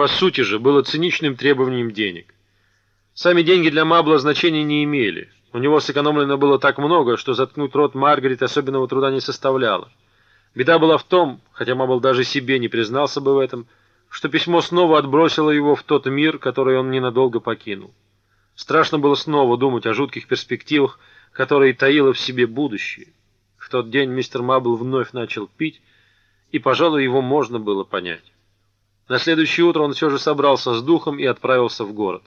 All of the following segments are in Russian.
по сути же, было циничным требованием денег. Сами деньги для Мабла значения не имели. У него сэкономлено было так много, что заткнуть рот Маргарет особенного труда не составляло. Беда была в том, хотя Мабл даже себе не признался бы в этом, что письмо снова отбросило его в тот мир, который он ненадолго покинул. Страшно было снова думать о жутких перспективах, которые таило в себе будущее. В тот день мистер Мабл вновь начал пить, и, пожалуй, его можно было понять. На следующее утро он все же собрался с духом и отправился в город.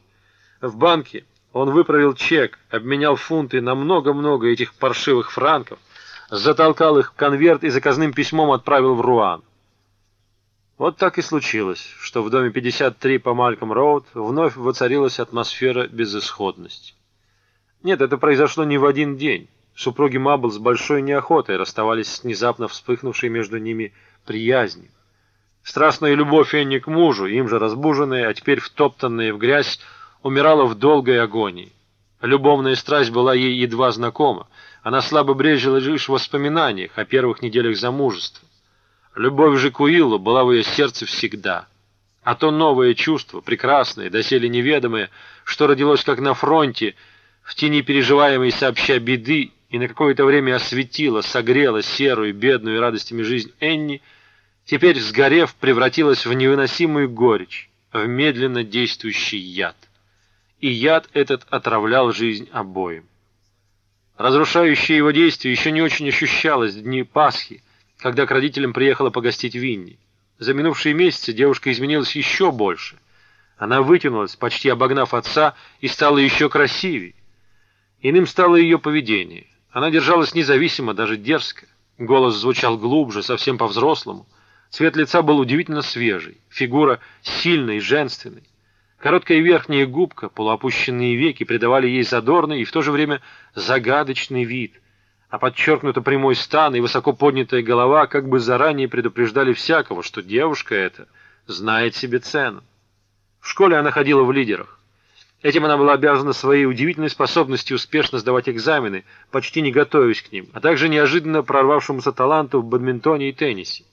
В банке он выправил чек, обменял фунты на много-много этих паршивых франков, затолкал их в конверт и заказным письмом отправил в Руан. Вот так и случилось, что в доме 53 по Мальком-Роуд вновь воцарилась атмосфера безысходности. Нет, это произошло не в один день. Супруги Мабл с большой неохотой расставались с внезапно вспыхнувшей между ними приязнью. Страстная любовь Энни к мужу, им же разбуженная, а теперь втоптанная в грязь, умирала в долгой агонии. Любовная страсть была ей едва знакома. Она слабо брежила лишь в воспоминаниях о первых неделях замужества. Любовь же к Уиллу была в ее сердце всегда. А то новое чувство, прекрасное, доселе неведомое, что родилось как на фронте, в тени переживаемой сообща беды, и на какое-то время осветило, согрело серую, бедную радостями жизнь Энни, теперь, сгорев, превратилось в невыносимую горечь, в медленно действующий яд. И яд этот отравлял жизнь обоим. Разрушающее его действие еще не очень ощущалось в дни Пасхи, когда к родителям приехала погостить Винни. За минувшие месяцы девушка изменилась еще больше. Она вытянулась, почти обогнав отца, и стала еще красивее. Иным стало ее поведение. Она держалась независимо, даже дерзко. Голос звучал глубже, совсем по-взрослому. Цвет лица был удивительно свежий, фигура сильной, женственной. Короткая верхняя губка, полуопущенные веки придавали ей задорный и в то же время загадочный вид а подчеркнуто прямой стан и высоко поднятая голова как бы заранее предупреждали всякого, что девушка эта знает себе цену. В школе она ходила в лидерах. Этим она была обязана своей удивительной способностью успешно сдавать экзамены, почти не готовясь к ним, а также неожиданно прорвавшемуся таланту в бадминтоне и теннисе.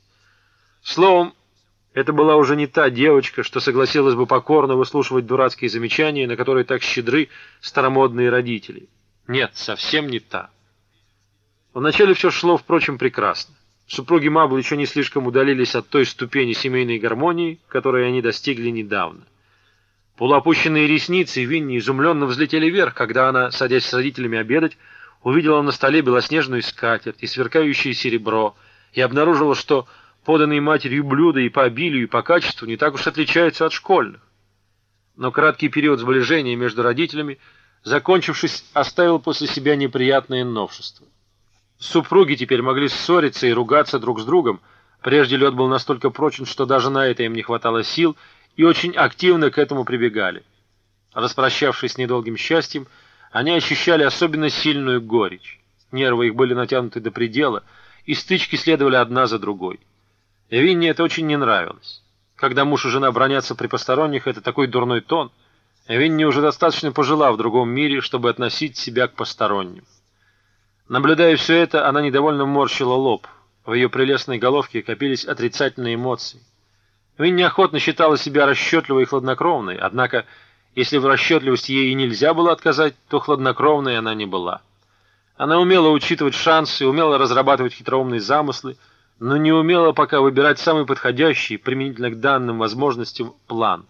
Словом, это была уже не та девочка, что согласилась бы покорно выслушивать дурацкие замечания, на которые так щедры старомодные родители. Нет, совсем не та. Вначале все шло, впрочем, прекрасно. Супруги Мабл еще не слишком удалились от той ступени семейной гармонии, которой они достигли недавно. Полуопущенные ресницы Винни изумленно взлетели вверх, когда она, садясь с родителями обедать, увидела на столе белоснежную скатерть и сверкающее серебро, и обнаружила, что поданные матерью блюда и по обилию, и по качеству не так уж отличаются от школьных. Но краткий период сближения между родителями, закончившись, оставил после себя неприятные новшества. Супруги теперь могли ссориться и ругаться друг с другом. Прежде лед был настолько прочен, что даже на это им не хватало сил, и очень активно к этому прибегали. Распрощавшись с недолгим счастьем, они ощущали особенно сильную горечь. Нервы их были натянуты до предела, и стычки следовали одна за другой. Винне это очень не нравилось. Когда муж и жена бронятся при посторонних, это такой дурной тон. Винни уже достаточно пожила в другом мире, чтобы относить себя к посторонним. Наблюдая все это, она недовольно морщила лоб. В ее прелестной головке копились отрицательные эмоции. Винни неохотно считала себя расчетливой и хладнокровной, однако, если в расчетливости ей и нельзя было отказать, то хладнокровной она не была. Она умела учитывать шансы, умела разрабатывать хитроумные замыслы, но не умела пока выбирать самый подходящий, применительно к данным возможностям, план —